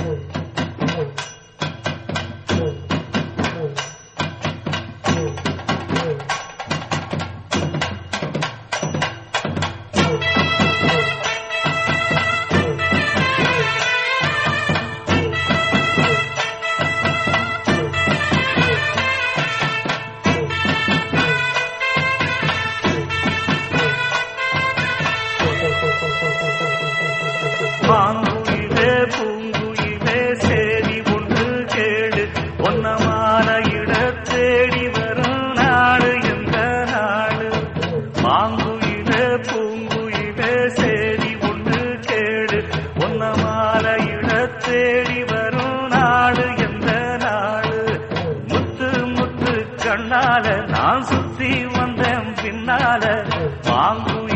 மாங்குயிலே தேடி வரும் நாடு எந்த நாடு? முத்து முத்து கண்ணால நான் சுத்தி வந்தேன் பின்னால. மாங்குயிலே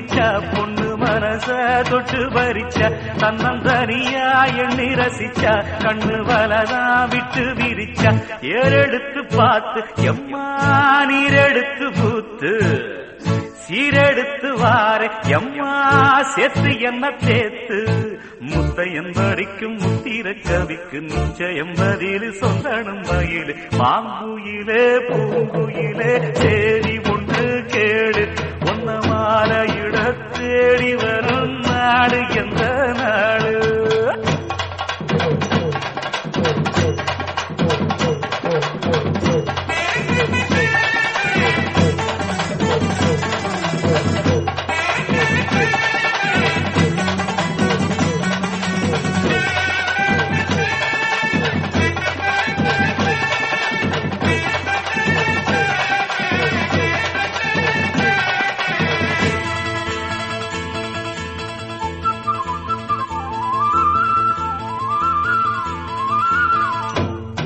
பொண்ணு பொண்ணு மனச தொட்டு பறிச்சா தன்னந்தனியா எண்ணி ரசிச்ச கண்ணு வலதா விட்டு விரிச்ச ஏறெடுத்து பார்த்து எம்மா நீரெடுத்து பூத்து சீரெடுத்து வார எம்மா சேர்த்து என்ன தேத்து முத்தையன் படிக்கும் முத்திர கவிக்கு நிச்சயம் பதில் சொந்தனும் மயிலு மாங்குயிலே பூங்குயிலே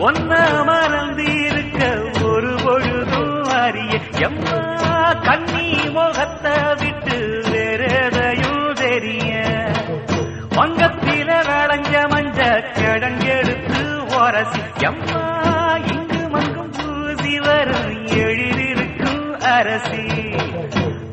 ஒன்ன மறந்திருக்க ஒரு பொழுதும் அறிய எம்மா கண்ணி முகத்தை விட்டு வேறதையும் தெரிய. வங்கத்தில விளைஞ்ச மஞ்ச கிழங்கெடுத்து உரசி எம்மா இங்கு மங்கும் பூசி வரும் எழிலிருக்கும் அரசி.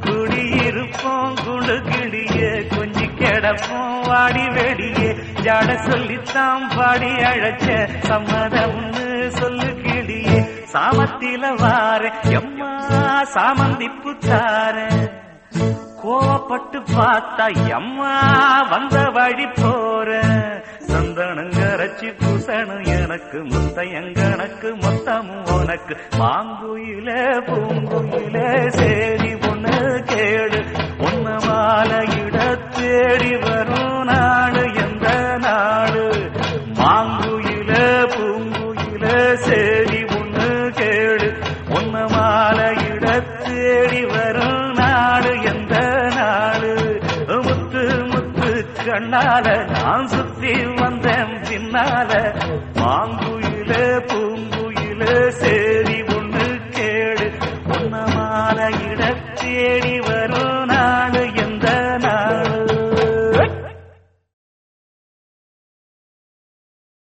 குடியிருப்போம் குழு கிளிய கொஞ்சி கிடப்போம் வாடி வெடியே ஜாட சொல்லித்தான் பாடி அழைச்ச சம்மதம்னு சொல்லு கிளியே. சாமத்தில வார எம்மா சாமந்திப்பு தார. கோவப்பட்டு பார்த்தா எம்மா வந்த வழி போற. சந்தனங்கரைச்சி பூசணும் எனக்கு முத்தையங்கனக்கு மொத்தமும் உனக்கு. மாங்குயில பூங்குயில சேரி ஒண்ணு கேடு ஒன்னு மாலையிட தேடி வரும். தேடி வரும் நாடு எந்த நாடு? முத்து முத்து கண்ணால நான் சுத்தி வந்தேன் பின்னால. மாங்குயில பூங்குயில சேரி ஒண்ணு கேடு உன்னமான இட தேடி வரும்